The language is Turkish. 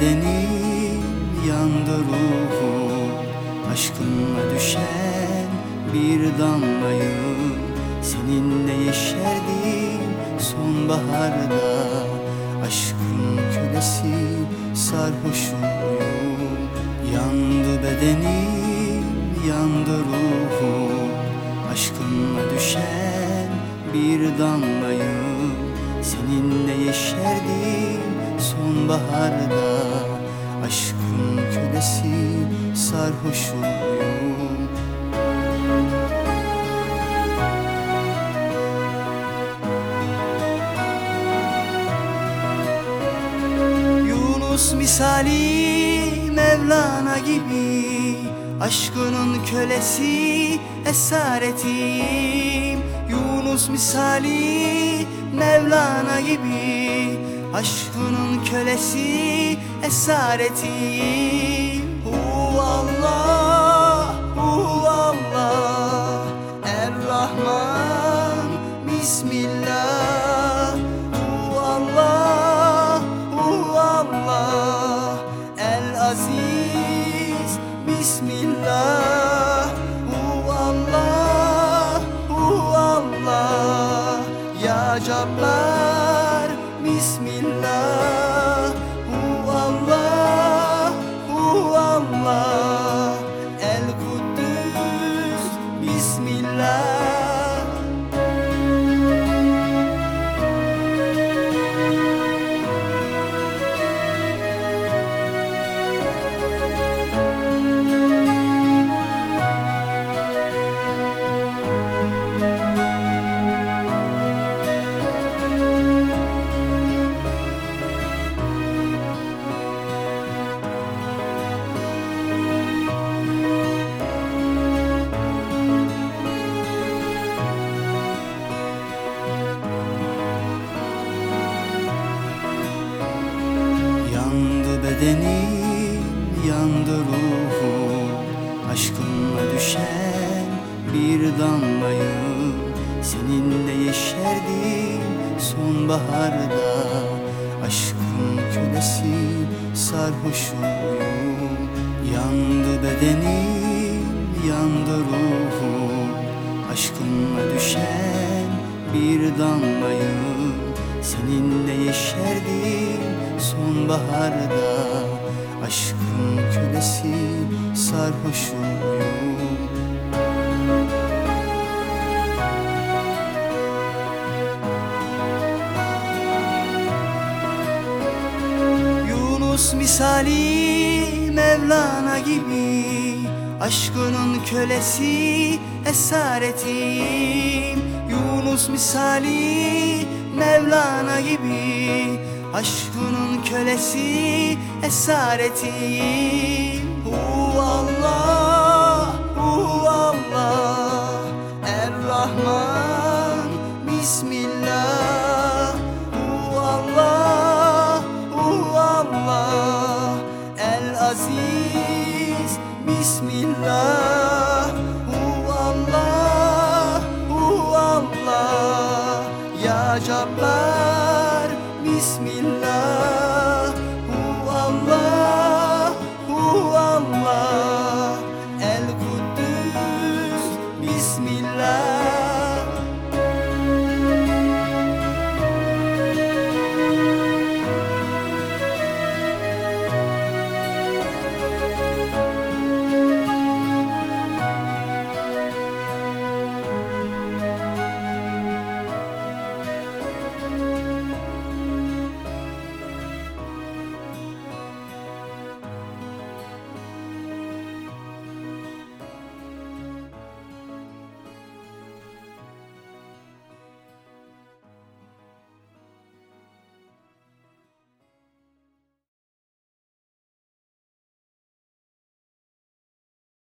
bedenim yandı ruhum Aşkınla düşen bir damlayım. Seninle yeşerdim sonbaharda Aşkın kölesi sarhoşum. Yandı bedenim yandı ruhum Aşkınla düşen bir damlayım. Seninle yeşerdim sonbaharda Aşkın kölesi sarhoşum Yunus misali Mevlana gibi Aşkının kölesi esaretim. Yunus misali Mevlana gibi Aşkının kölesi esaretim Hu Allah, hu Allah. Er-Rahman, Bismillah. Hu Allah, hu Allah. El-Aziz, Bismillah Bismillah Hu yandı ruhum Aşkınla düşen bir damlayım Seninle yeşerdim sonbaharda Aşkın kölesi sarhoşum Yandı bedenim, yandı ruhum Aşkınla düşen bir damlayım Seninle yeşerdim sonbaharda Aşkın kölesi sarhoşum Yunus misali Mevlana gibi Aşkının kölesi esaretim. Yunus misali Mevlana gibi Aşkının kölesi esaretim Hu Allah, hu Allah. Er-Rahman, Bismillah. Hu Allah, hu Allah. El-Aziz, Bismillah hu Allah Ya Cabbar, Bismillah